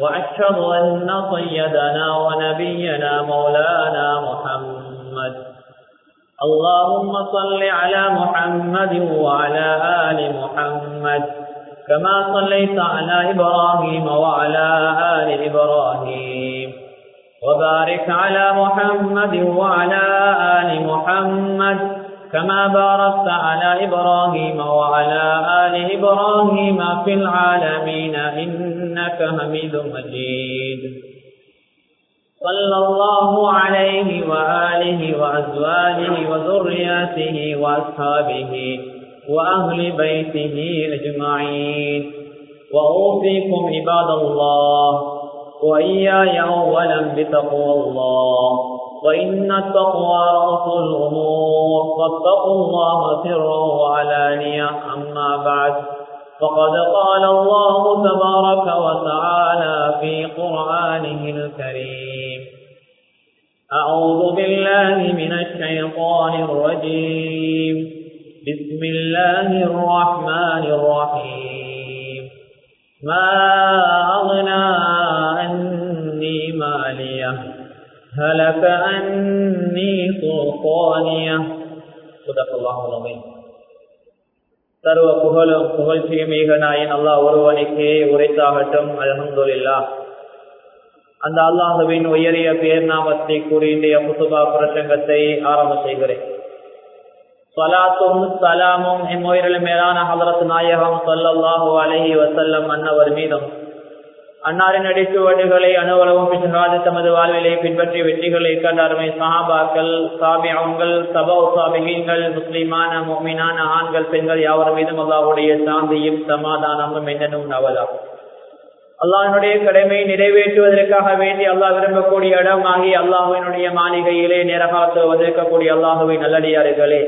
وأشهد أن سيدنا ونبينا مولانا محمد. اللهم صل على محمد وعلى آل محمد. كما صليت على إبراهيم وعلى آل إبراهيم. وبارك على محمد وعلى آل محمد. كما باركت على إبراهيم وعلى آل إبراهيم في العالمين إنك حميد مجيد. صلى الله عليه وآله وأزواجه وذرياته وأصحابه وأهل بيته أجمعين. وأوصيكم عباد الله وإياي أولا بتقوى الله. وإن التقوى رأس الأمور فاتقوا الله سرا وعلانية أما بعد. فقد قال الله تبارك وتعالى في قرآنه الكريم. أعوذ بالله من الشيطان الرجيم. بسم الله الرحمن الرحيم. ما أغنى عني ماليه هلك أني سلطانية صدق الله العظيم. சர்வ புகழும் புகழ்ச்சியும் நாயன் அல்லாஹ் ஒருவனுக்கே உரைத்தாகட்டும். அலமதுல்லா அந்த அல்லாஹுவின் உயரிய பேர் நாமத்தை கூறி இன்றைய புசுபா பிரசங்கத்தை ஆரம்ப செய்கிறேன். சலாத்தும் சலாமும் இம்முயிரில் மேலான ஹலரத் நாயகம் சொல்லல்லாஹு அலஹி வசல்லம் அன்னவர் மீதும் அன்னாரின் அடிச்சுவடுகளை அனுவலவும் பிசகாது தமது வாழ்விலை பின்பற்றி வெற்றிகளை கண்டாருமை சஹாபாக்கள் சாபியங்கள் சபா சாபிகங்கள் முஸ்லிமான மோமினான ஆண்கள் பெண்கள் யாவர் மீதும் அல்லாவுடைய சாந்தியும் சமாதானமும் என்னனும் நவதா அல்லாஹினுடைய கடமை நிறைவேற்றுவதற்காக வேண்டி அல்லாஹ் விரும்பக்கூடிய இடம் ஆகி அல்லாஹுவினுடைய மாளிகையிலே நிரகாத்து வந்திருக்கக்கூடிய அல்லாஹுவை நல்லடியார்களே.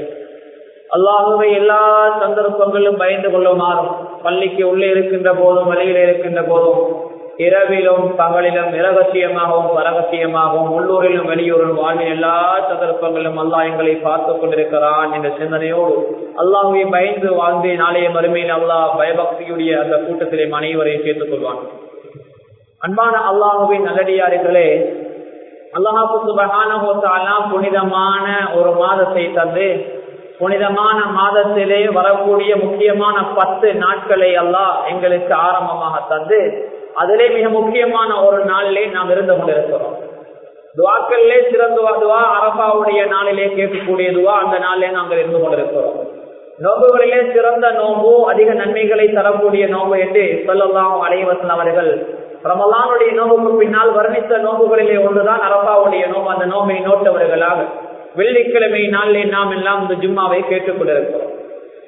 அல்லாஹுவை எல்லா சந்தர்ப்பங்களும் பயந்து கொள்ளுமாறும் பள்ளிக்கு உள்ளே இருக்கின்ற போதும் வழியிலே இருக்கின்ற போதும் இரவிலும் பகலிலும் இரகசியமாகவும் பரகசியமாகவும் உள்ளூரிலும் வெளியூரிலும் வாழ்வின் எல்லா சந்தர்ப்பங்களிலும் அல்லாஹ் எங்களை பார்த்துக் கொண்டிருக்கிறான் என்ற சிந்தனையோடு அல்லாஹுவை பயந்து வாழ்ந்து நாளைய மறுமையில் அல்லாஹ் பயபக்தியுடைய அந்த கூட்டத்திலே அனைவரையும் சேர்த்துக் கொள்வான். அன்பான அல்லாஹுவின் நல்லடியார்களே அல்லாஹாக்கு சுபகான புனிதமான ஒரு மாதத்தை தந்து புனிதமான மாதத்திலே வரக்கூடிய முக்கியமான பத்து நாட்களை அல்லாஹ் எங்களுக்கு ஆரம்பமாக தந்து அதிலே மிக முக்கியமான ஒரு நாளிலே நாம் இருந்து கொண்டிருக்கிறோம். துவாக்கல்லே சிறந்து துவா அரபாவுடைய நாளிலே கேட்கக்கூடிய துவா அந்த நாளிலே நாங்கள் இருந்து கொண்டிருக்கிறோம். நோம்புகளிலே சிறந்த நோம்பு அதிக நன்மைகளை தரக்கூடிய நோம்பு என்று சொல்லலாம் அலைவசன் அவர்கள் ரமலானுடைய நோம்புக்கு பின்னால் வர்ணித்த நோம்புகளிலே ஒன்றுதான் அரபாவுடைய நோம்பு அந்த நோம்பை நோட்டவர்களாக வெள்ளிக்கிழமை நாளிலே நாம் எல்லாம் இந்த ஜும்மாவை கேட்டுக் கொண்டிருக்கிறோம்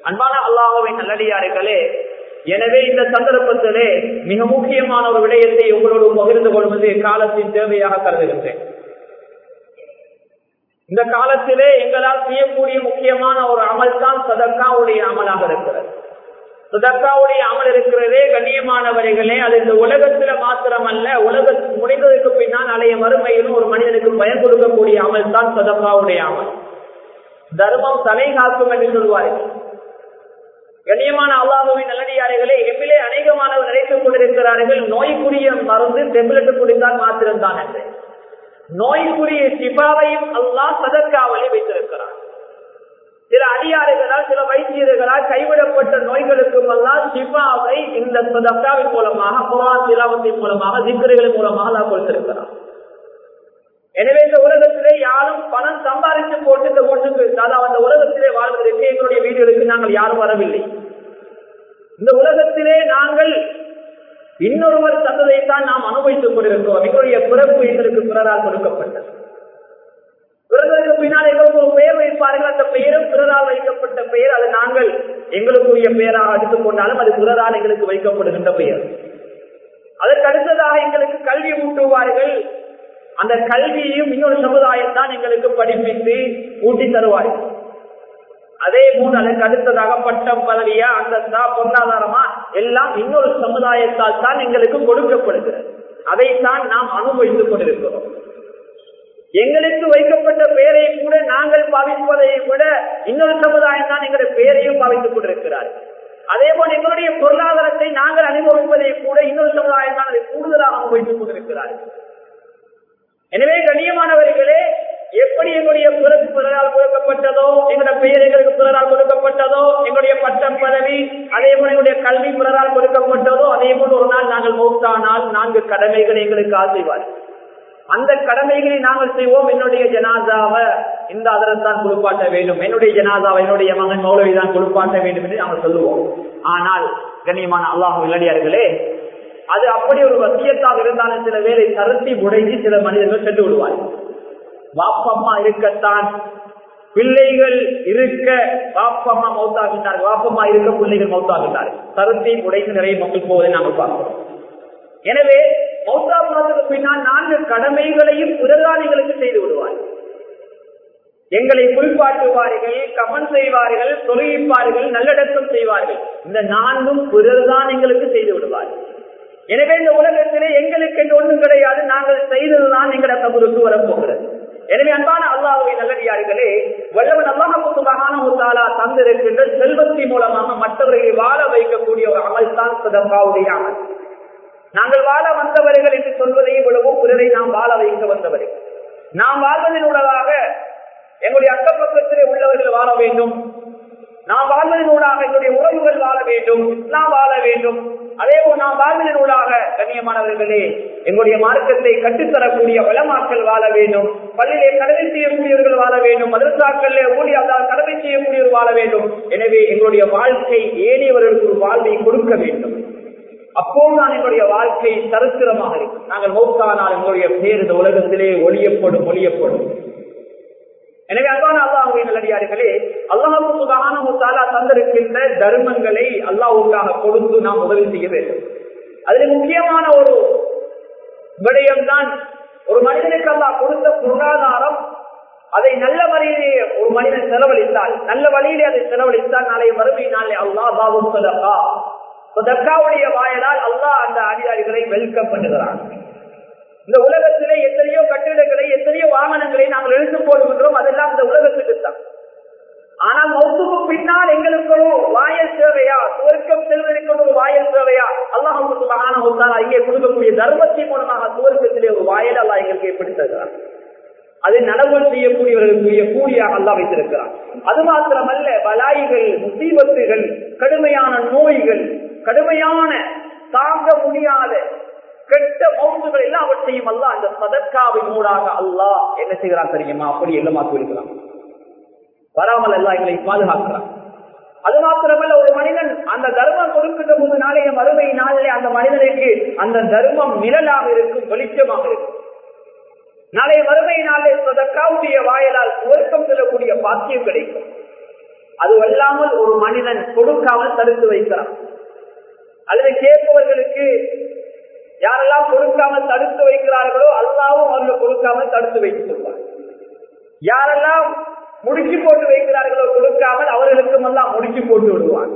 அன்பான அல்லாஹுவின் நல்லடியார்களே எனவே இந்த சந்தர்ப்பத்திலே மிக முக்கியமான ஒரு விடயத்தை உங்களோடு பகிர்ந்து கொள்வது காலத்தின் தேவையாக கருதுகின்றேன். இந்த காலத்திலே எங்களால் செய்யக்கூடிய முக்கியமான ஒரு அமல் தான் சதக்காவுடைய அமலாக இருக்கிறது. சதக்காவுடைய அமல் இருக்கிறதே கண்ணியமானவர்களே அது இந்த உலகத்துல மாத்திரமல்ல உலக முடிந்ததற்கு பின்னால் அலைய மறுமையிலும் ஒரு மனிதனுக்கு பயன் கொடுக்கக்கூடிய அமல் தான் சதக்காவுடைய அமல். தர்மம் தலை காக்கும் என்று சொல்வார்கள். கண்ணியமான அல்லாஹுவின் நல்லடியார்களே எம்மிலே அநேகமானவர் நினைத்துக் கொண்டிருக்கிறார்கள். நோய்க்குரிய மருந்து டெப்லெட் குடித்தால் மாத்திரம்தான் என்று. நோய்க்குரிய சிபாவையும் அல்லாஹ் சதற்காவலி வைத்திருக்கிறார் சில அடியாறுகளால் சில வைத்தியர்களால் கைவிடப்பட்ட நோய்களுக்கும் எல்லாம் சிபாவை இந்த சதக்காவின் மூலமாக குரான் சிலாவத்தின் மூலமாக திக்கர்களின் மூலமாக நான் கொடுத்திருக்கிறார் எனவே இந்த உலகத்திலே யாரும் பணம் சம்பாதித்து போட்டு இந்த ஒன்றுக்கு அதாவது அந்த உலகத்திலே வாழ்வதற்கு எங்களுடைய வீடுகளுக்கு நாங்கள் யாரும் வரவில்லை. இந்த உலகத்திலே நாங்கள் இன்னொருவர் தந்ததைத்தான் நாம் அனுபவித்துக் கொண்டிருக்கிறோம். எங்களுடைய பிறப்பு எங்களுக்கு பிறரால் கொடுக்கப்பட்டது. பிறருக்கு பின்னால் எங்களுக்கு ஒரு பெயர் வைப்பார்கள் அந்த பெயரும் பிறரால் வைக்கப்பட்ட பெயர். அது நாங்கள் எங்களுக்குரிய பெயராக எடுத்துக் கொண்டாலும் அது பிறரால் எங்களுக்கு வைக்கப்படுகின்ற பெயர். அதற்கு அடுத்ததாக எங்களுக்கு கல்வி ஊட்டுவார்கள். அந்த கல்வியையும் இன்னொரு சமுதாயம் தான் எங்களுக்கு படிப்பித்து ஊட்டி தருவார்கள். அதே போல் அதற்கு அடுத்ததாக பட்டம் பதவியா அந்தஸ்தா பொருளாதாரமா எல்லாம் இன்னொரு சமுதாயத்தால் தான் எங்களுக்கு கொடுக்கப்படுகிறது. அதைத்தான் நாம் அனுபவித்துக் கொண்டிருக்கிறோம். எங்களுக்கு வைக்கப்பட்ட பெயரை கூட நாங்கள் பாவிப்பதை விட இன்னொரு சமுதாயம் தான் எங்களுடைய பெயரையும் பாவித்துக் கொண்டிருக்கிறார் அதே போல் எங்களுடைய பொருளாதாரத்தை நாங்கள் அனுபவிப்பதை கூட இன்னொரு சமுதாயம் தான் அதை கூடுதலாக அனுபவித்துக் கொண்டிருக்கிறார்கள். எனவே கண்ணியமானவர்களே எப்படி எங்களுடைய பிறகு பிறரால் கொடுக்கப்பட்டதோ எங்களுடைய பெயர் எங்களுக்கு பிறரால் கொடுக்கப்பட்டதோ எங்களுடைய பட்டம் பதவி அதே போல எங்களுடைய கல்வி பிறரால் கொடுக்கப்பட்டதோ அதே போல ஒரு நாள் நாங்கள் மௌத்தானால் நான்கு கடமைகள் எங்களுக்கு ஆசைவார். அந்த கடமைகளை நாங்கள் செய்வோம். என்னுடைய ஜனாதாவை இந்த அதரம் தான் குளிப்பாட்ட வேண்டும். என்னுடைய ஜனாதாவை என்னுடைய மகன் மௌலவி தான் குளிப்பாட்ட வேண்டும் என்று நாங்கள் சொல்லுவோம். ஆனால் கண்ணியமான அல்லாஹ் இல்லடியார்களே அது அப்படி ஒரு வசியத்தாக இருந்தாலும் சில வேலை தரத்தி உடைந்து சில மனிதர்கள் சென்று விடுவார்கள். வாப்பம்மா இருக்கத்தான். பிள்ளைகள் இருக்க வாப்பம்மா மௌத்தாகின்றார்கள் வாப்பம்மா இருக்க பிள்ளைகள் மௌத்தாகின்றார்கள் தரத்தை உடைந்து நிறைய மக்கள் போவதை நாங்கள் பார்க்கிறோம். எனவே மௌத்தா போனதுக்கு பின்னால் நான்கு கடமைகளையும் புரதானிகளுக்கு செய்து விடுவார் எங்களை குறிப்பாட்டுவார்கள் கமன் செய்வார்கள் தொழுகிப்பார்கள் நல்லடக்கம் செய்வார்கள். இந்த நான்கும் பிறர்தான் எங்களுக்கு செய்து விடுவார்கள். எனவே இந்த உலகத்திலே எங்களுக்கு என்று ஒன்றும் கிடையாது. நாங்கள் செய்ததுதான் எங்களை கபருக்கு வரப்போகிறது எனவே அன்பான அல்லாஹுவை நல்லடியார்களே வல்லவன் அல்லாஹாலா தந்திருக்கின்ற செல்வத்தின் மூலமாக மற்றவர்களை வாழ வைக்கக்கூடிய ஒரு அமல் தான் சதம்பாவுடைய அமல். நாங்கள் வாழ வந்தவர்கள் என்று சொல்வதை விடவும் பிறரை நாம் வாழ வைக்க வந்தவர்கள். நாம் வாழ்வதன் ஊடாக எங்களுடைய அக்கப்பக்கத்திலே உள்ளவர்கள் வாழ வேண்டும். நாம் வாழ்வதன் ஊடாக உறவுகள் வாழ வேண்டும் நாம் வாழ வேண்டும். அதே போல் நாம் வாழ்வதன் ஊடாக கண்ணியமானவர்களே எங்களுடைய மார்க்கத்தை கட்டுத்தரக்கூடிய வளமாக்கள் வாழ வேண்டும். பள்ளியிலே கடமை செய்யக்கூடியவர்கள் வாழ வேண்டும். மதரசாக்களிலே ஊழியாதால் கடமை செய்யக்கூடியவர் வாழ வேண்டும். எனவே எங்களுடைய வாழ்க்கை ஏனியவர்களுக்கு ஒரு வாழ்வை கொடுக்க வேண்டும். அப்போதுதான் என்னுடைய வாழ்க்கை சரித்திரமாக இருக்கும். நாங்கள் மௌத்தானால் எங்களுடைய பேர் இந்த உலகத்திலே ஒளியப்படும் ஒளியப்படும். எனவே அன்பான அல்லாஹுடைய நல்லடியார்களே அல்லாஹு சுகானா தந்திருக்கின்ற தர்மங்களை அல்லாஹுக்காக கொடுத்து நாம் உதவி செய்ய வேண்டும். அதில் முக்கியமான ஒரு விடயம்தான் ஒரு மனிதனுக்கு அல்லாஹ் கொடுத்த பொருளாதாரம் அதை நல்ல வழியிலே ஒரு மனிதன் செலவழித்தால் நல்ல வழியிலே அதை செலவழித்தால் நாளை வறுமை நாளை அல்லாஹ் பாபு சதக்கா. சதக்காவுடைய வாயலால் அல்லாஹ் அந்த அதிகாரிகளை வெல்கம் பண்ணுகிறான் இந்த உலகத்திலே எத்தனையோ கட்டிடங்களை எத்தனையோ வாகனங்களை நாங்கள் எழுத்து போடுகின்றோம் அதெல்லாம் இந்த உலகத்துக்கு தான். ஆனால் மௌத்துக்கு பின்னால் எங்களுக்கு ஒரு வாயல் சேவையா சுவர்க்கம் செல்வதற்கு ஒரு வாயல் சேவையா அல்லாஹ் இங்கே கொடுக்கக்கூடிய தர்மத்தின் மூலமாக சுவர்க்கத்திலே ஒரு வாயல் அல்லா எங்களுக்கு எப்படி தருகிறார் அதை நனவல் செய்யக்கூடியவர்களுக்குரிய கூலியாக அல்லா வைத்திருக்கிறார் அது மாத்திரமல்ல பலாய்கள் முசீபத்துகள் கடுமையான நோய்கள் கடுமையான தாங்க முடியாத கெட்ட மௌத்துகள் எல்லாவற்றையும் அல்ல அந்த சதற்காவை மூடாக அல்லா என்ன செய்கிறான் தெரியுமா? அப்படி எல்லாமாக்கி இருக்கிறான் வராமல் எல்லாம் எங்களை பாதுகாக்கிறான். அது மாத்திரமல்ல ஒரு மனிதன் அந்த தர்மம் கொடுக்கின்ற போது நாளைய மறுமை நாளிலே அந்த மனிதனுக்கு அந்த தர்மம் நிழலாக இருக்கும் வெளிச்சமாக இருக்கும். நாளைய மறுமை நாளே சதற்காவுடைய வாயலால் சுவர்க்கம் செல்லக்கூடிய பாக்கியம் கிடைக்கும். அது அல்லாமல் ஒரு மனிதன் கொடுக்காமல் தடுத்து வைக்கிறான். அல்லது கேட்பவர்களுக்கு யாரெல்லாம் கொடுக்காமல் தடுத்து வைக்கிறார்களோ அல்லாவும் அவர்கள் கொடுக்காமல் தடுத்து வைத்துக் கொள்வார் யாரெல்லாம் முடிச்சு போட்டு வைக்கிறார்களோ கொடுக்காமல் அவர்களுக்கும் எல்லாம் முடிச்சு போட்டு விடுவார்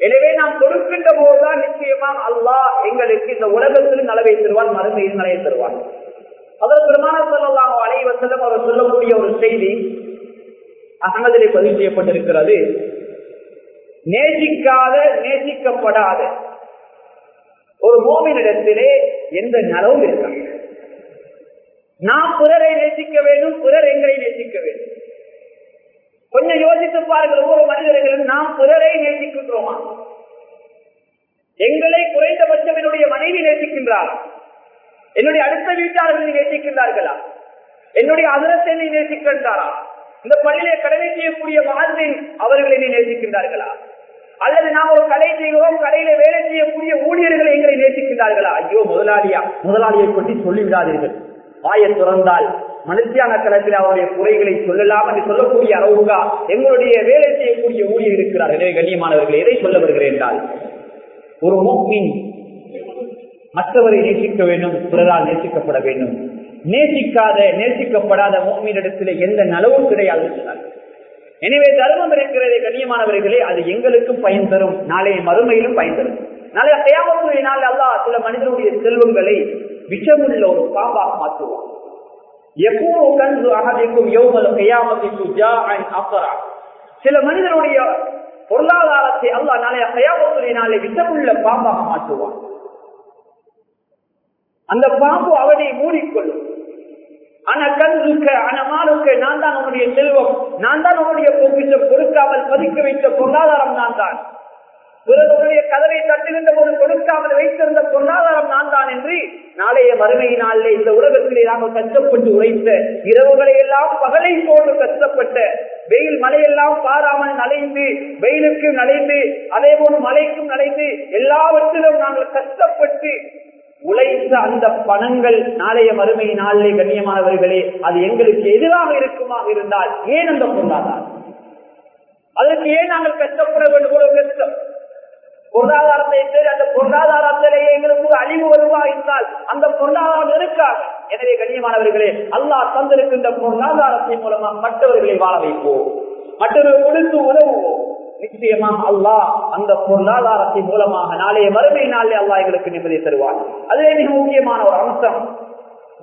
எனவே நாம் கொடுக்கின்ற போதுதான் நிச்சயமா அல்லாஹ் எங்களுக்கு இந்த உலகத்தில் நலவை தருவான் மருந்தையும் நலையை தருவான் அவர் பெருமான சொல்லலாம் அனைவசலம் அவர் சொல்லக்கூடிய ஒரு செய்தி அகமதிலே பதிவு செய்யப்பட்டிருக்கிறது. நேசிக்காத நேசிக்கப்படாத ஒரு மோமினிடத்திலே எந்த நலவும் இருக்காங்க நாம் பிறரை நேசிக்க வேண்டும் பிறர் எங்களை நேசிக்க வேண்டும். கொஞ்சம் யோசித்து பாருங்கள் ஒவ்வொரு மனிதர்களும் நாம் பிறரை நேசிக்கின்றோமா? எங்களை குறைந்தபட்சம் என்னுடைய மனைவி நேசிக்கின்றார் என்னுடைய அடுத்த வீட்டாளர்கள் நேசிக்கின்றார்களா? என்னுடைய அதிரத்தை நேசிக்கின்றாரா இந்த பள்ளியிலே கடமை செய்யக்கூடிய வாழ்வில் அவர்களை நேசிக்கின்றார்களா? அல்லது நாம் ஒரு கடை செய்கிறோம் கடையில வேலை செய்யக்கூடிய ஊழியர்களை எங்களை நேசிக்கின்றார்களா? ஐயோ முதலாளியா முதலாளியை பற்றி சொல்லிவிடாதீர்கள். வாயை துறந்தால் மனுஷியான களத்தில் அவருடைய குறைகளை சொல்லலாம் என்று சொல்லக்கூடிய அளவுக்கா எங்களுடைய வேலை செய்யக்கூடிய ஊழியர் இருக்கிறார். எனவே கண்ணியமானவர்கள் எதை சொல்ல வருகிறேன் என்றால் ஒரு மோக்மின் மற்றவரை நேசிக்க வேண்டும் பிறரால் நேசிக்கப்பட வேண்டும். நேசிக்காத நேசிக்கப்படாத மோமினிடத்தில் எந்த நலவும் கிடையாது சொன்னார்கள் எனவே தர்மம் இருக்கிறதே கண்ணியமானவர்களே அது எங்களுக்கும் பயன் தரும். நாளைய மறுமையிலும் பயன் தரும். நாளைய கையாமத்துடைய நாள் அல்லா சில மனிதனுடைய செல்வங்களை விஷமுள்ள ஒரு பாம்பாக மாற்றுவான். எப்போ கன்று அகதிக்கும் எவ்வளவு கையாமத்திற்கு ஜா அண்ட் அக்கரா சில மனிதனுடைய பொருளாதாரத்தை அல்லா நாளைய கையாமத்துடைய நாளை விஷமுள்ள பாம்பாக மாற்றுவான். அந்த பாம்பு அவனை மூடிக்கொள்ளும். ஆனா கண்ணுக்க அனமானுக்க நான் தான் உன்னுடைய செல்வம். நான் தான் உன்னுடைய பொக்கிஷம் கொடுக்காமல் பதிக்க வைத்த பொருளாதாரம் நான் தான். பிறருடைய கதவை தட்டுகின்ற போது கொடுக்காமல் வைத்திருந்த பொருளாதாரம் நான் தான் என்று நாளைய மறுமை இந்த உலகத்திலே நாங்கள் கஷ்டப்பட்டு உழைத்த இரவுகளை எல்லாம் பகலை போன்று கஷ்டப்பட்ட வெயில் மழையெல்லாம் பாராமல் நலைந்து வெயிலுக்கும் நலைந்து அதே போன்று மழைக்கும் நனைந்து எல்லாவற்றிலும் நாங்கள் கஷ்டப்பட்டு உழை உழைத்த அந்த பணங்கள் நாளைய மறுமை நாளிலே கண்ணியமானவர்களே அது எங்களுக்கு எதிராக இருக்குமாக இருந்தால் ஏன் அந்த பொருளாதாரம்? அதற்கு ஏன் நாங்கள் கஷ்டப்பட வேண்டும் ஒரு கஷ்டம் பொருளாதாரத்தை அந்த பொருளாதாரத்திலேயே எங்களுக்கு அழிவு வருவா இருந்தால் அந்த பொருளாதாரம் இருக்காது எனவே கண்ணியமானவர்களே அல்லாஹ் தந்திருக்கின்ற பொருளாதாரத்தின் மூலமா மற்றவர்களை வாழ வைப்போம். மற்றவர்கள் கொடுத்து உதவுவோம். நிச்சயமாக அல்லாஹ் அந்த பொருளாதாரத்தின் மூலமாக நாளைய மறுமை நாளே அல்லாஹ் எங்களுக்கு நிம்மதி தருவார். அதுவே மிக முக்கியமான ஒரு அம்சம்.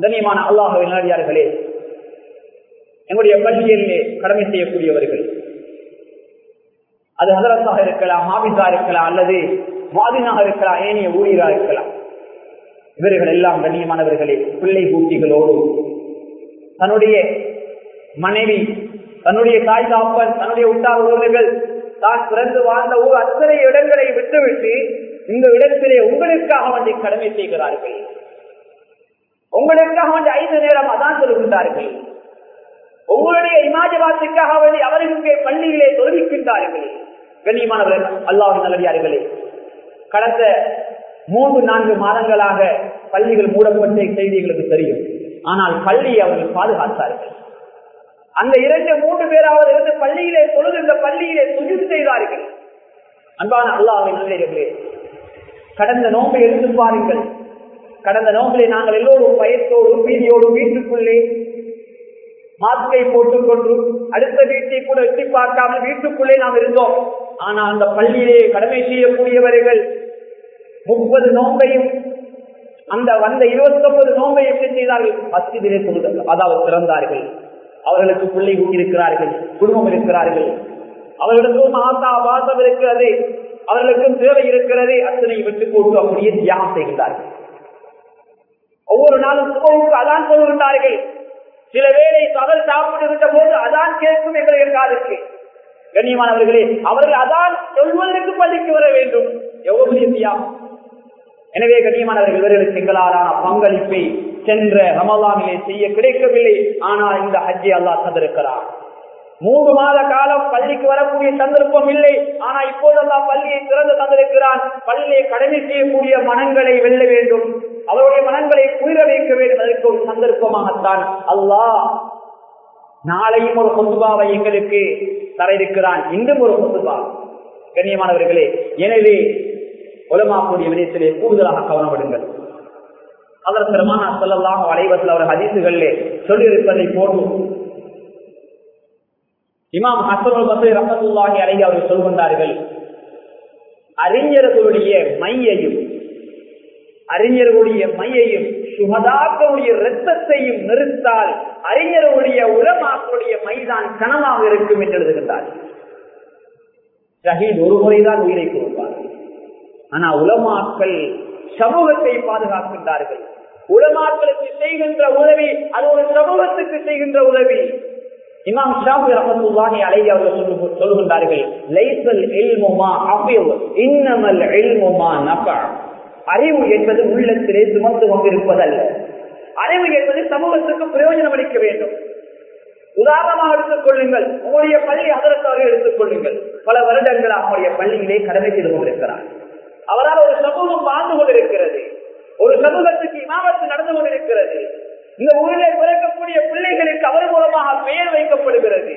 கண்ணியமான அல்லாஹ் விளையாடியார்களே எங்களுடைய பள்ளியிலே கடமை செய்யக்கூடியவர்கள். அது ஹதரத்தாக இருக்கலாம் மாபிசா இருக்கலாம் அல்லது மாதினாக இருக்கலாம் ஏனைய ஊழியராக இருக்கலாம். இவர்கள் எல்லாம் கண்ணியமானவர்களே பிள்ளை பூட்டிகளோடு தன்னுடைய மனைவி தன்னுடைய தாய் தாப்பன் தன்னுடைய உண்டாக உறவுகள் தான் பிறந்து வாழ்ந்த ஊர் அத்தனை இடங்களை விட்டுவிட்டு இந்த இடத்திலே உங்களுக்காக வந்து கடமை செய்கிறார்கள். உங்களுக்காக வந்து ஐந்து நேரம் அதான் சொல்கின்றார்கள். உங்களுடைய இமாஜபாத்துக்காக வேண்டி அவர்களுக்கு பள்ளியிலே தொழுவிக்கின்றார்கள். கண்ணியமானவர்கள் அல்லாவின் நல்லடியார்களே கடந்த மூன்று நான்கு மாதங்களாக பள்ளிகள் மூடப்பட்ட செய்தி எங்களுக்கு தெரியும். ஆனால் பள்ளியை அவர்கள் பாதுகாத்தார்கள். அந்த இரண்டு மூன்று பேராவது இருந்து பள்ளியிலே இந்த பள்ளியிலே சுஜித்து செய்தார்கள். அன்பான அல்லாவின் நல்லடியார்களே கடந்த நோம்பை எடுத்து பாருங்கள். கடந்த நோம்பிலே நாங்கள் எல்லோரும் பயத்தோடு பீதியோடு வீட்டுக்குள்ளே மாஸ்கை போட்டுக்கொண்டு அடுத்த வீட்டை கூட எட்டி பார்க்காமல் வீட்டுக்குள்ளே நாம் இருந்தோம். ஆனால் அந்த பள்ளியிலே கடமை செய்யக்கூடியவர்கள் முப்பது நோம்பையும் அந்த வந்த இருபத்தி ஒன்பது நோம்பை எப்படி செய்தார்கள்? மஸ்ஜிதிலே தொழுது அதாவது திறந்தார்கள். அவர்களுக்கு பிள்ளை இருக்கிறார்கள் குடும்பம் இருக்கிறார்கள். அவர்களுக்கும் ஆசா வாசம் இருக்கிறது. அவர்களுக்கும் தேவை இருக்கிறது. அத்தனை விட்டு போட்டு அப்படியே தியானம் செய்கிறார்கள் ஒவ்வொரு நாளும் சுகவுக்கு அதான் சொல்கின்றார்கள். சில வேளை பகல் இருந்த போது அதான் கேட்கும் எங்களுடைய காதுக்கு கண்ணியமானவர்களே அவர்கள் அதான் சொல்வதற்கு பள்ளிக்கு வர வேண்டும். எவ்வளவு தியாகம். எனவே கண்ணியமானவர்கள் இவர்களுக்கு எங்களாலான பங்களிப்பை சென்ற ரமலானிலே செய்ய கிடைக்கவில்லை. ஆனால் இந்த ஹஜ்ஜை அல்லா தந்திருக்கிறார் மூன்று மாத காலம் பள்ளிக்கு வரக்கூடிய சந்தர்ப்பம் இல்லை. ஆனா இப்போதெல்லாம் பள்ளியை திறந்து தந்திருக்கிறான். பள்ளியை கடமை செய்யக்கூடிய மனங்களை வெல்ல வேண்டும். அவருடைய மனங்களை குளிர வைக்க வேண்டும். அதற்கு ஒரு சந்தர்ப்பமாகத்தான் அல்லாஹ் நாளையும் ஒரு கொத்துபாவை எங்களுக்கு தர இருக்கிறான் இன்றும் ஒரு கொத்துபா கண்ணியமானவர்களே எனவே உலமாக்கூடிய விடயத்திலே கூடுதலாக கவனப்படுங்கள் அதற்கு பெருமானா சொல்லலாம் அலைவத்தில் அவர் ஹதீசுகளிலே சொல்லியிருப்பதை போன்றும் இமாம் ஹசனுல் பசை ரஹத்துல்லாஹி அழகி அவர்கள் சொல்கின்றார்கள் அறிஞர்களுடைய மையையும் அறிஞர்களுடைய மையையும் சுகதாக்களுடைய ரத்தத்தையும் நிறுத்தால் அறிஞர்களுடைய உலமாக்களுடைய மைதான் கனமாக இருக்கும் என்று எழுதுகின்றார் ஷஹீத் ஒரு முறைதான் உயிரை கொடுப்பார். ஆனா உலமாக்கள் சமூகத்தை பாதுகாக்கின்றார்கள். உலமாக்களுக்கு செய்கின்ற உதவி அது ஒரு சமூகத்துக்கு செய்கின்ற உதவி. இமாம் ஷாஃபி ரஹமத்துல்லாஹி அலைஹி அவர்கள் சொல்கின்றார்கள் லைசல் இல்முமா அஃபில் இன்னமல் இல்முமா நஃபா. அறிவு என்பது உள்ளத்திலே சுமந்து கொண்டிருப்பதல்ல. அறிவு என்பது சமூகத்துக்கு பிரயோஜனம் அளிக்க வேண்டும். உதாரணமாக எடுத்துக் கொள்ளுங்கள் உங்களுடைய பள்ளி அதற்காக எடுத்துக் கொள்ளுங்கள். பல வருடங்கள் அவருடைய பள்ளியிலே கடமை செய்து கொண்டிருக்கிறார். அவரால் ஒரு சமூகம் வாழ்ந்து கொண்டிருக்கிறது. ஒரு சமூகத்துக்கு இமாமத்து நடந்து கொண்டிருக்கிறது. இந்த ஊரில் பிறக்கக்கூடிய பிள்ளைகளுக்கு அவர் மூலமாக பெயர் வைக்கப்படுகிறது.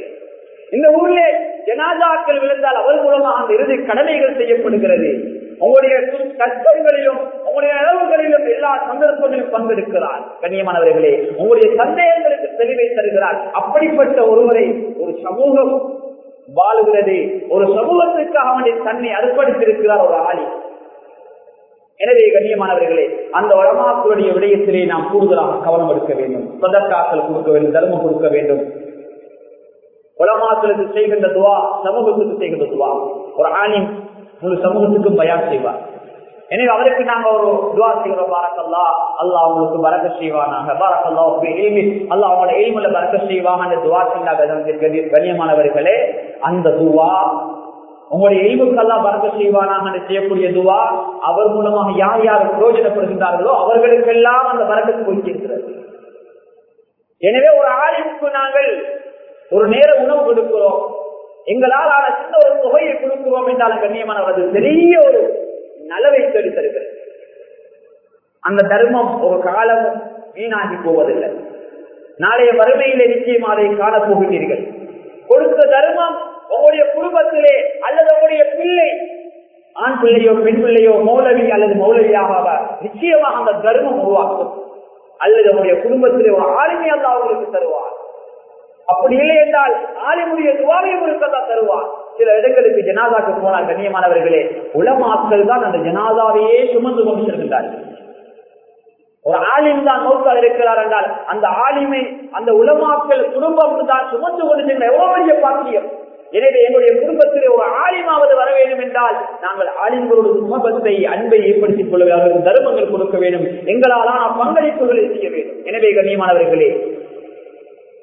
இந்த ஊரிலே ஜனாதாக்கள் விழுந்தால் அவர் மூலமாக அந்த இறுதி கடமைகள் செய்யப்படுகிறது. உங்களுடைய கஷ்டங்களிலும் உங்களுடைய அளவுகளிலும் எல்லா சந்தர்ப்பங்களிலும் பங்கெடுக்கிறார். கண்ணியமானவர்களே உங்களுடைய சந்தேகங்களுக்கு தெளிவை தருகிறார். அப்படிப்பட்ட ஒருவரை ஒரு சமூகம் வாழுகிறது. ஒரு சமூகத்திற்காக அவனுடைய தன்னை அர்ப்பணித்திருக்கிறார் ஒரு ஆளி எனவே கண்ணியமானவர்களே அந்த வளமாக்களுடைய விடயத்திலே நாம் கூடுதலாக கவனம் எடுக்க வேண்டும். சொதற்காக்கள் கொடுக்க வேண்டும் தர்மம் கொடுக்க வேண்டும். உலமாக்களுக்கு செய்கின்ற துவா சமூகத்துக்கு செய்கின்ற துவா. ஒரு ஆணின் முழு சமூகத்துக்கும் பயான் செய்வார். எனவே அவருக்கு நாங்க ஒரு துவா செய்கிறோம் பாரக்கல்லா. அல்லாஹ் அவங்களுக்கு பறக்க செய்வானாக. பாரக்கல்லா அல்லா அவங்களோட எய்முல பறக்க செய்வாங்க அந்த துவா செஞ்சாங்க கண்ணியமானவர்களே அந்த துவா உங்களுடைய எய்வுக்கெல்லாம் பறக்க செய்வானாக செய்யக்கூடிய துவா அவர் மூலமாக யார் யார் பிரயோஜனப்படுகின்றார்களோ அவர்களுக்கெல்லாம் அந்த பறக்கத்து போய்க்கிறது எனவே ஒரு ஆலிமுக்கு நாங்கள் ஒரு நேர உணவு கொடுக்கிறோம். எங்களால் ஆன சின்ன ஒரு தொகையை கொடுக்கிறோம் என்றாலும் கண்ணியமானவரது பெரிய ஒரு நலவை தேடி தருகிறது. அந்த தர்மம் ஒரு காலம் வீணாகி போவதில்லை. நாளைய வறுமையிலே நிச்சயமாக காணப்போகிறீர்கள் போகிறீர்கள் கொடுத்த தர்மம் உங்களுடைய குடும்பத்திலே அல்லது உங்களுடைய பிள்ளை ஆண் பிள்ளையோ பெண் பிள்ளையோ மௌலவி அல்லது மௌலவியாக நிச்சயமாக அந்த தர்மம் உருவாக்கும். அல்லது உங்களுடைய குடும்பத்திலே ஒரு ஆளுமையாக அவங்களுக்கு தருவார். அப்படி இல்லை என்றால் ஆளுமுடைய துவாவை இருக்கதான் தருவார். சில இடங்களுக்கு ஜனாதாக்கு போனால் கண்ணியமானவர்களே உளமாக்கள் தான் அந்த ஜனாதாவையே சுமந்து கொண்டு செல்கின்றார்கள் ஒரு ஆலிம் தான் நோக்கால் இருக்கிறார் என்றால் அந்த ஆலிமை அந்த உலமாக்கள் குடும்பம் தான் சுமந்து கொண்டு சென்ற எவ்வளவு பெரிய பாக்கியம். எனவே எங்களுடைய குடும்பத்திலே ஒரு ஆலிமாவது வர வேண்டும் என்றால் நாங்கள் ஆலிம்களோடு சுமபத்தை அன்பை ஏற்படுத்திக் கொள்ள தர்மங்கள் கொடுக்க வேண்டும் எங்களாலான பங்களிப்புகளை செய்ய வேண்டும். எனவே கண்ணியமானவர்களே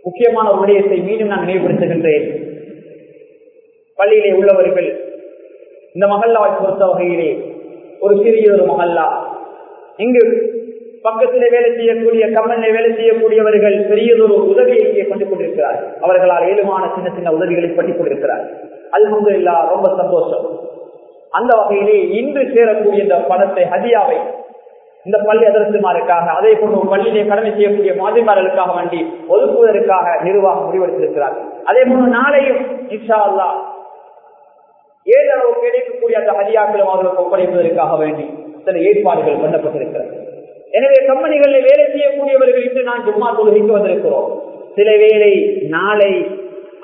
முக்கியமான ஒரு விடயத்தை மீண்டும் நான் நினைவுபடுத்துகின்றேன். பள்ளியிலே உள்ளவர்கள் இந்த மகல்லாவை பொறுத்த வகையிலே ஒரு சிறிய ஒரு மகல்லா இங்கு பக்கத்திலே வேலை செய்யக்கூடிய கம்பெனிலே வேலை செய்யக்கூடியவர்கள் பெரியதொரு உதவியை இங்கே கொண்டு கொண்டிருக்கிறார்கள் அவர்களால் ஏழுமான சின்ன சின்ன உதவிகளை பண்ணி கொண்டிருக்கிறார்கள் அல்ஹமது இல்லா ரொம்ப சந்தோஷம். அந்த வகையிலே இன்று சேரக்கூடிய இந்த பணத்தை ஹதியாவை இந்த பள்ளி அதரசுமாருக்காக அதே போன்று பள்ளியிலே கடமை செய்யக்கூடிய மாதிரிமார்களுக்காக வேண்டி ஒதுக்குவதற்காக நிர்வாகம் முடிவெடுத்திருக்கிறார். அதே போன்று நாளையும் இஷா அல்லா ஏழு அளவு கிடைக்கக்கூடிய அந்த ஹதியாக்களும் அவர்களுக்கு ஒப்படைப்பதற்காக வேண்டி சில ஏற்பாடுகள் பண்ணப்பட்டிருக்கிறது. எனவே கம்பெனிகளில் வேலை செய்யக்கூடியவர்கள் இன்று நான் ஜும்மா தொழுகைக்கு வந்திருக்கிறோம். சில வேளை நாளை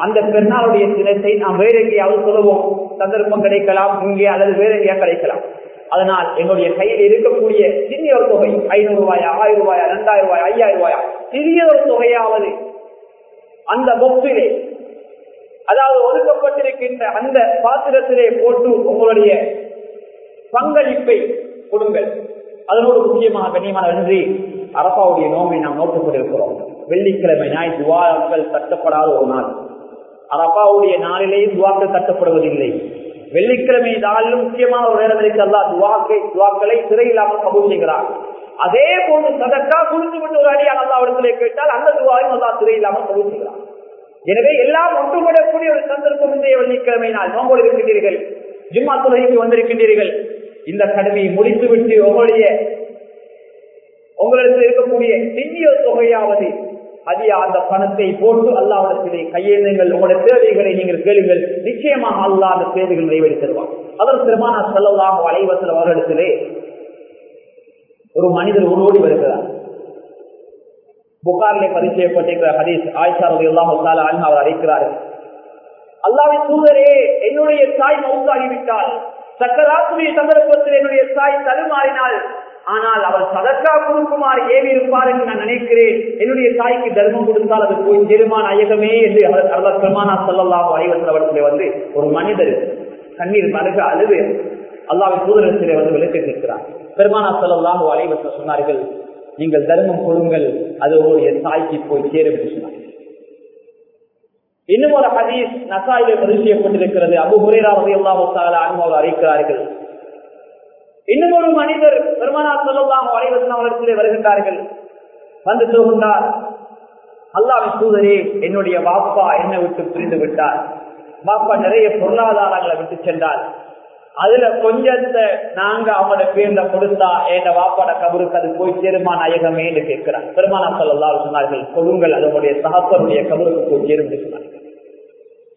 அந்த பெருநாளுடைய தினத்தை நாம் வேற எங்கேயாவது சொல்லுவோம் சந்தர்ப்பம் கிடைக்கலாம் இங்கே அல்லது வேற எங்கேயா கிடைக்கலாம். அதனால் எங்களுடைய கையில் இருக்கக்கூடிய சிறிய ஒரு தொகை ஐநூறு ரூபாயா ஆயிரம் ரூபாயா ரெண்டாயிரம் ரூபாயா ஐயாயிரம் ரூபாயா சிறிய ஒரு தொகையாவது அந்த பொக்ஸிலே அதாவது ஒதுக்கப்பட்டிருக்கின்ற அந்த பாத்திரத்திலே போட்டு உங்களுடைய பங்களிப்பை கொடுங்கள். அதனோடு முக்கியமாக கண்ணியமான நன்றி அரபாவுடைய நோமை நாம் நோக்கிக் கொண்டிருக்கிறோம். வெள்ளிக்கிழமை நாய் துவாக்கள் தட்டப்படாத ஒரு நாள். அரப்பாவுடைய நாளிலேயே துவாக்கள் தட்டப்படுவதில்லை. வெள்ளிக்கிழமை நாளிலும் முக்கியமான ஒரு நேரம் இருக்கிறதா துவாக்கை துவாக்களை சிறையில்லாமல் கபூல் செய்கிறார் அதே போன்று சதக்கா குளித்து விட்டு ஒரு அடி அல்லா இடத்திலே கேட்டால் அந்த துவாவையும் அல்லா சிறையில்லாமல் கபூல் செய்கிறார் எனவே எல்லாம் ஒன்றுபடக்கூடிய ஒரு சந்தர்ப்பம் இன்றைய வெள்ளிக்கிழமை நாள். நோம்போடு இருக்கின்றீர்கள். ஜிம்மா துறைக்கு வந்திருக்கின்றீர்கள். இந்த கடமையை முடித்துவிட்டு உங்களுடைய உங்களிடத்தில் இருக்கக்கூடிய சிறிய தொகையாவது அதிக அந்த பணத்தை போட்டு அல்லாவிடத்திலே கையெழுங்கள் உங்களுடைய தேவைகளை நீங்கள் கேளுங்கள். நிச்சயமாக அல்லா அந்த தேவைகள் நிறைவேறி அவர் திருமான செல்லலாம் வளைவத்தில் அவர்களிடத்திலே ஒரு மனிதர் உருவோடி வருகிறார். புகாரிலே பதிவு செய்யப்பட்டிருக்கிற ஹதீஸ் ஆயிஷா ரவி அல்லாஹ் அவர் அழைக்கிறார்கள். அல்லாவின் தூதரே என்னுடைய தாய் மவுத்தாகிவிட்டால் சக்கராத்துடைய சந்தர்ப்பத்தில் என்னுடைய தாய் தடுமாறினாள். ஆனால் அவர் சதக்கா கொடுக்குமாறு ஏவி இருப்பார் என்று நான் நினைக்கிறேன். என்னுடைய தாய்க்கு தர்மம் கொடுத்தால் அது போய் திருமான ஐயகமே என்று அவர் பெருமானா சொல்லலாம் அலைவசவரத்திலே வந்து ஒரு மனிதர் கண்ணீர் மருக அழுது அல்லாவின் தூதரத்திலே வந்து விளக்கி நிற்கிறார் பெருமானா சொல்லலாம் அலைவச சொன்னார்கள் நீங்கள் தர்மம் கொடுங்கள் அது உங்களுடைய தாய்க்கு போய் சேரும் என்று சொன்னார் இன்னும் ஒரு ஹதீஸ் நசாயிலே பதிவு செய்யப்பட்டிருக்கிறது. அபு ஹுரேரா ரவி அனுபவம் அறிவிக்கிறார்கள். இன்னும் ஒரு மனிதர் பெருமானா சொல்லலாம் வரைவசனத்திலே வருகின்றார்கள். வந்து சொல்கின்றார் அல்லாவின் தூதரே என்னுடைய பாப்பா என்னை விட்டு பிரிந்து விட்டார். பாப்பா நிறைய பொருளாதாரங்களை விட்டு சென்றார். அதுல கொஞ்சத்தை நாங்க அவனோட பேர்ல கொடுத்தா என் வாப்பாட கபருக்கு அது போய் சேருமா நாயகமே கேட்கிறான். பெருமானம் சொல்லலாம் சொன்னார்கள் கொடுங்கள் அதனுடைய சகப்பருடைய கபருக்கு போய் சேரும் சொன்னார்கள்.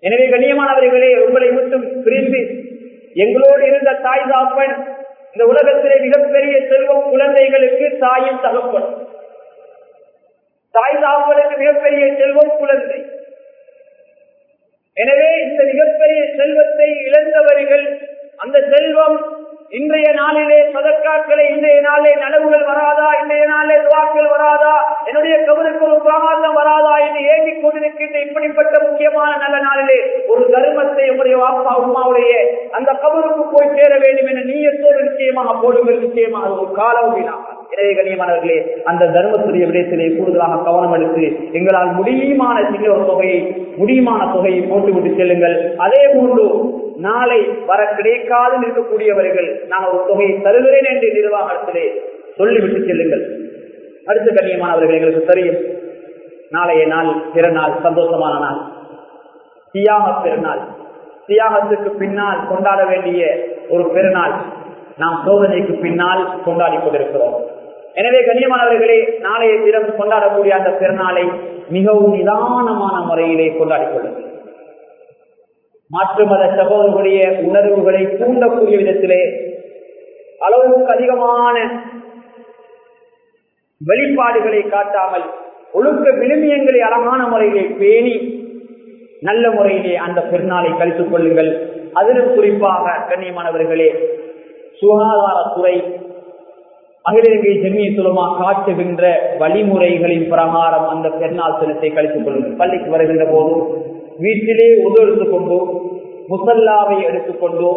எனவே கண்ணியமானவர்களே உங்களை மட்டும் பிரிந்து எங்களோடு இருந்த தாய் தாப்பன் இந்த உலகத்திலே மிகப்பெரிய செல்வம் குழந்தைகளுக்கு தாயும் தகப்பன் தாய் தாப்பனுக்கு மிகப்பெரிய செல்வம் குழந்தை. எனவே இந்த மிகப்பெரிய செல்வத்தை இழந்தவர்கள் அந்த செல்வம் இன்றைய நாளிலே சதற்காக்களை இன்றைய நாளிலே நனவுகள் வராதா இன்றைய நாளிலே துவாக்கள் வராதா என்னுடைய கபருக்கு ஒரு பிரமாதம் வராதா என்று ஏங்கிக் கொண்டிருக்கின்ற இப்படிப்பட்ட முக்கியமான நல்ல நாளிலே ஒரு தர்மத்தை உங்களுடைய வாப்பா உமாவுடைய அந்த கவருக்கு போய் சேர வேண்டும் என நீயத்தோடு நிச்சயமாக போடுங்கள் நிச்சயமாக ஒரு காலம் எனவே கண்ணியமானவர்களே அந்த தர்மத்துடைய விடயத்திலே கூடுதலாக கவனம் எடுத்து எங்களால் முடியுமான சின்ன ஒரு தொகையை முடியுமான தொகையை போட்டுவிட்டு செல்லுங்கள். அதே போன்று நாளை வர கிடைக்காது இருக்கக்கூடியவர்கள் நான் ஒரு தொகையை தருகிறேன் என்று நிர்வாகத்திலே சொல்லிவிட்டு செல்லுங்கள். அடுத்த கண்ணியமானவர்கள் எங்களுக்கு தெரியும். நாளைய நாள் பிறநாள் சந்தோஷமான நாள். தியாக பெருநாள் தியாகத்துக்கு பின்னால் கொண்டாட வேண்டிய ஒரு பெருநாள் நாம் சோதனைக்கு பின்னால் கொண்டாடி கொண்டிருக்கிறோம். எனவே கண்ணியமானவர்களே நாளைய தினம் கொண்டாடக்கூடிய அந்த பெருநாளை மிகவும் நிதானமான முறையிலே கொண்டாடிக் கொள்ளுங்கள். மாற்று மத சகோதரர்களுடைய உணர்வுகளை தூண்டக்கூடிய விதத்திலே அளவுக்கு அதிகமான வெளிப்பாடுகளை காட்டாமல் ஒழுக்க விழுமியங்களை அழகான முறையிலே பேணி நல்ல முறையிலே அந்த பெருநாளை கழித்துக் கொள்ளுங்கள். அதிலும் குறிப்பாக கண்ணியமானவர்களே சுகாதாரத்துறை அகில இலங்கை ஜெமிய சுலமா காட்டுகின்ற வழிமுறைகளின் பிரகாரம் அந்த பெண்ணாசனத்தை கழித்துக் கொள்ளுங்கள். பள்ளிக்கு வருகின்ற போது வீட்டிலே உதவு எடுத்துக்கொண்டு முசல்லாவை எடுத்துக்கொண்டு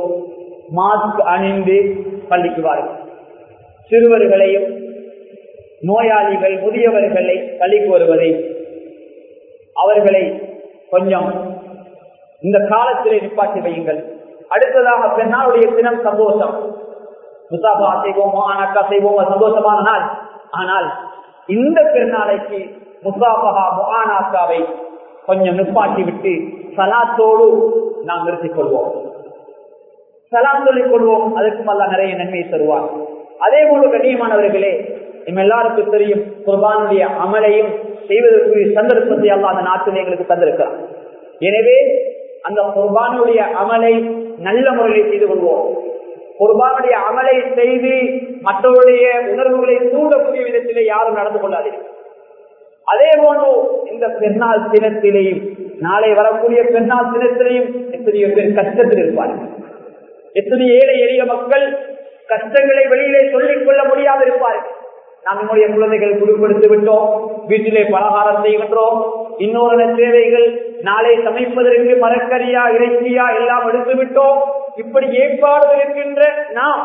மாஸ்க் அணிந்து பள்ளிக்கு வாருங்கள். சிறுவர்களையும் நோயாளிகள் முதியவர்களை பள்ளிக்கு வருவதை அவர்களை கொஞ்சம் இந்த காலத்திலே நிப்பாட்டி வையுங்கள். அடுத்ததாக பெண்ணாளுடைய தினம் சந்தோஷம். முசாபா செய்வோம் அனக்கா செய்வோம் சந்தோஷமான நாள். ஆனால் இந்த பெருநாளைக்கு முசாபகா முகானாக்காவை கொஞ்சம் நிப்பாட்டி விட்டு சலாத்தோடு நாம் நிறுத்திக் கொள்வோம் சலாம் சொல்லிக் கொள்வோம். அதற்கும் அல்ல நிறைய நன்மையை தருவார் அதே போல கண்ணியமானவர்களே நம்ம எல்லாருக்கும் தெரியும் குர்பானுடைய அமலையும் செய்வதற்கு சந்தர்ப்பத்தை அல்ல அந்த நாட்டில் எங்களுக்கு தந்திருக்கிறார் எனவே அந்த குர்பானுடைய அமலை நல்ல முறையில் செய்து கொள்வோம். குர்பானுடைய அமலை செய்து மற்றவருடைய உணர்வுகளை தூண்டக்கூடிய விதத்திலே யாரும் நடந்து கொள்ளாதீர்கள். அதே போன்று இந்த பெண்ணால் தினத்திலேயும் நாளை வரக்கூடிய பெண்ணால் தினத்திலேயும் எத்தனையோ பேர் கஷ்டத்தில் இருப்பார்கள். எத்தனை ஏழை எளிய மக்கள் கஷ்டங்களை வெளியிலே சொல்லிக் கொள்ள முடியாது இருப்பார்கள். நாம் நம்முடைய குழந்தைகள் குடுப்படுத்தி விட்டோம் வீட்டிலே பலகாரம் செய்கின்றோம் இன்னொரு தேவைகள் நாளை சமைப்பதற்கு மரக்கரியா இறைச்சியா எல்லாம் எடுத்து விட்டோம். இப்படி ஏற்பாடுகள் இருக்கின்ற நாம்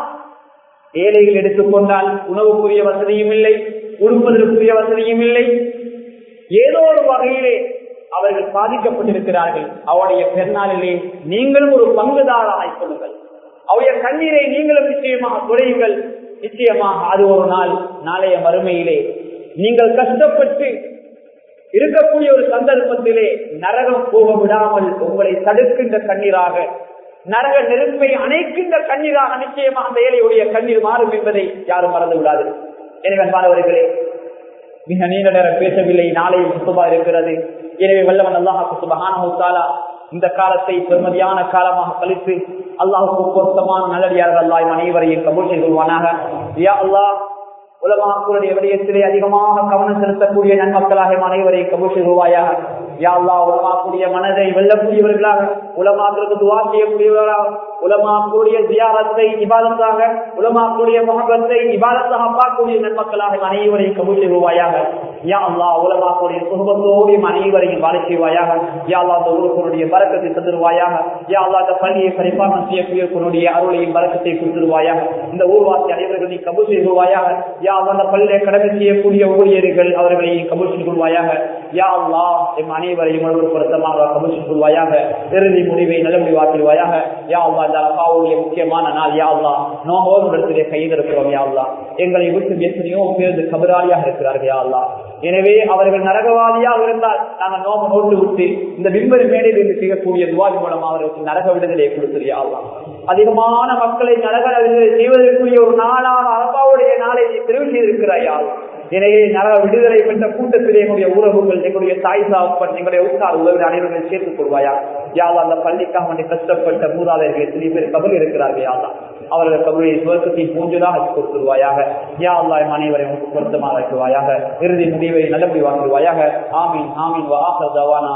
ஏழைகள் எடுத்துக்கொண்டால் உணவுக்குரிய வசதியும் இல்லை உடுப்பதற்குரிய வசதியும் இல்லை. ஏதோ ஒரு வகையிலே அவர்கள் பாதிக்கப்பட்டிருக்கிறார்கள். அவருடைய பெருநாளிலே நீங்களும் ஒரு பங்குதாராய் கொள்ளுங்கள் அவருடைய கண்ணீரை நீங்களும் நிச்சயமாக குறையுங்கள் நிச்சயமாக அது ஒரு நாள் நாளைய மறுமையிலே நீங்கள் கஷ்டப்பட்டு இருக்கக்கூடிய ஒரு சந்தர்ப்பத்திலே நரகம் போக விடாமல் உங்களை தடுக்கின்ற கண்ணீராக நரக நெருப்பை அணைக்கின்ற கண்ணீராக நிச்சயமாக அந்த ஏழையுடைய கண்ணீர் மாறும் என்பதை யாரும் மறந்து விடாது எனவே மாணவர்களே மிக நீண்ட நேரம் பேசவில்லை நாளையும் சுத்தமா இருக்கிறது. எனவே வல்லவன் அல்லாஹாக்கு சுபகான இந்த காலத்தை பெருமதியான காலமாக கழித்து அல்லாஹுக்கு பொருத்தமான நல்லடியார்கள் அல்லாஹ் அனைவரையும் கபூல் செய்து கொள்வானாக. யா அல்லாஹ் உலமாக்களுடைய விடயத்திலே அதிகமாக கவனம் செலுத்தக்கூடிய நன்மக்களாக அனைவரையும் கபூல் செய்வாயாக யா உலமாக்கூடிய மனதை வெல்லக்கூடியவர்களாக உலமாக்களுக்கு துவா செய்யக்கூடியவர்களாக உலமாக்கூடிய ஜியாரத்தை இபாதத்தாக உலமாக்கூடிய முகபத்தை இபாதத்தாக பார்க்கக்கூடிய நன்மக்களாக அனைவரையும் கபூல் செய்வாயாக. யா அல்லா உலமாக்கூடிய சுகபத்தோடையும் அனைவரையும் வாழ செய்வாயாக. யா அல்லா அந்த ஊருக்குனுடைய பறக்கத்தை தந்துருவாயாக யா அல்லா அந்த பள்ளியை பரிபாலனம் செய்யக்கூடிய அருளையும் பறக்கத்தை கொடுத்துருவாயாக இந்த ஊர்வாசி அனைவர்கள் நீ கபூல் செய்வாயாக. யா அல்லா அந்த பள்ளியை கடமை செய்யக்கூடிய ஊழியர்கள் அவர்களை கபூல் செய்து கொள்வாயாக. யா அல்லா எம் அனைவரையும் ஒரு பொருத்தமாக கபூல் செய்து கொள்வாயாக. இறுதி முடிவை நல்ல முடிவாக்கிடுவாயாக யா அல்லா இந்த அப்பாவுடைய முக்கியமான நாள் யா அல்லா நோவோடு இடத்திலே கைதிருக்கிறோம் யா அல்லா எங்களை விட்டு எத்தனையோ பேர் கபராளியாக இருக்கிறார்கள் யா எனவே அவர்கள் நரகவாதியாக இருந்தால் நாங்கள் நோம நோட்டு விட்டு இந்த விம்பரி மேடையில் இருந்து செய்யக்கூடிய துவாதி மூலம் அவர்களுக்கு நரக விடுதலை கொடுத்துறியா அதிகமான மக்களை நரக விடுதலை செய்வதற்குரிய ஒரு நாளாக அரபாவுடைய நாளை நீ தெரிவு செய்திருக்கிறாயா எனவே நர விடுதலை பெற்ற கூட்டத்திலே எங்களுடைய உறவுகள் எங்களுடைய தாய் சாப்பன் எங்களுடைய உற்றார் உறவு அனைவர்கள் சேர்த்துக் கொள்வாயா? யாவா அந்த பள்ளிக்காக வேண்டி கஷ்டப்பட்ட மூதாதையர்கள் எத்தனை பேர் கபல் இருக்கிறார்கள் யாவா? அவர்கள் கபருடைய சுவர்க்கத்தை பூஞ்சலாக கொடுத்துருவாயாக. யா அல்லா அனைவரை உனக்கு பொருத்தமாக இருக்குவாயாக இறுதி முடிவை நல்லபடி வாங்குவாயாக ஆமீன் ஆமீன். வா ஆஹர் தவானா